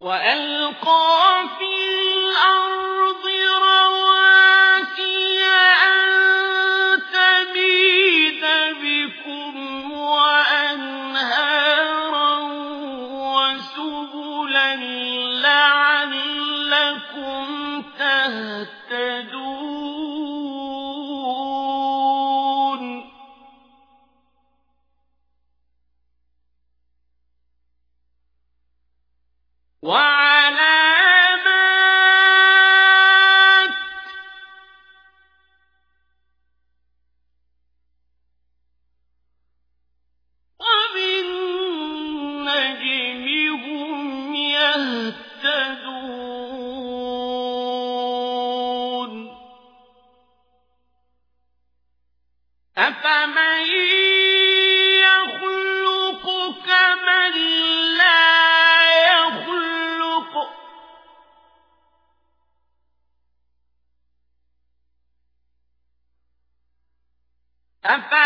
وألقى أفمن يخلق كمن لا يخلق أفمن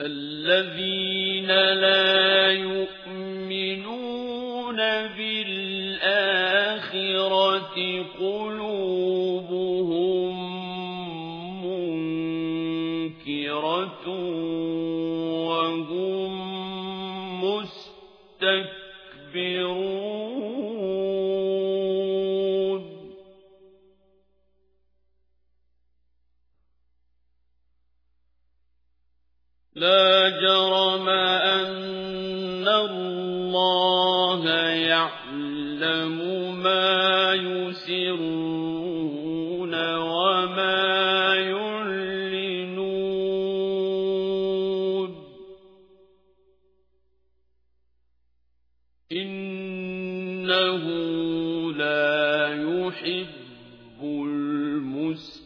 الذين لا يؤمنون بالآخرة قلوبهم منكرة وهم مستكبرون الله يعلم ما يسرون وما يعلنون. إنه لا يحب المستكبرين.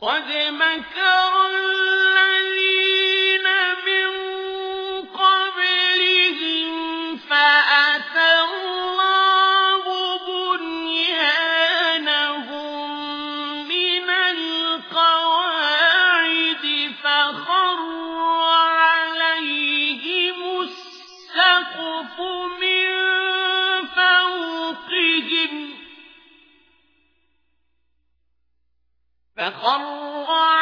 قد مكر فخر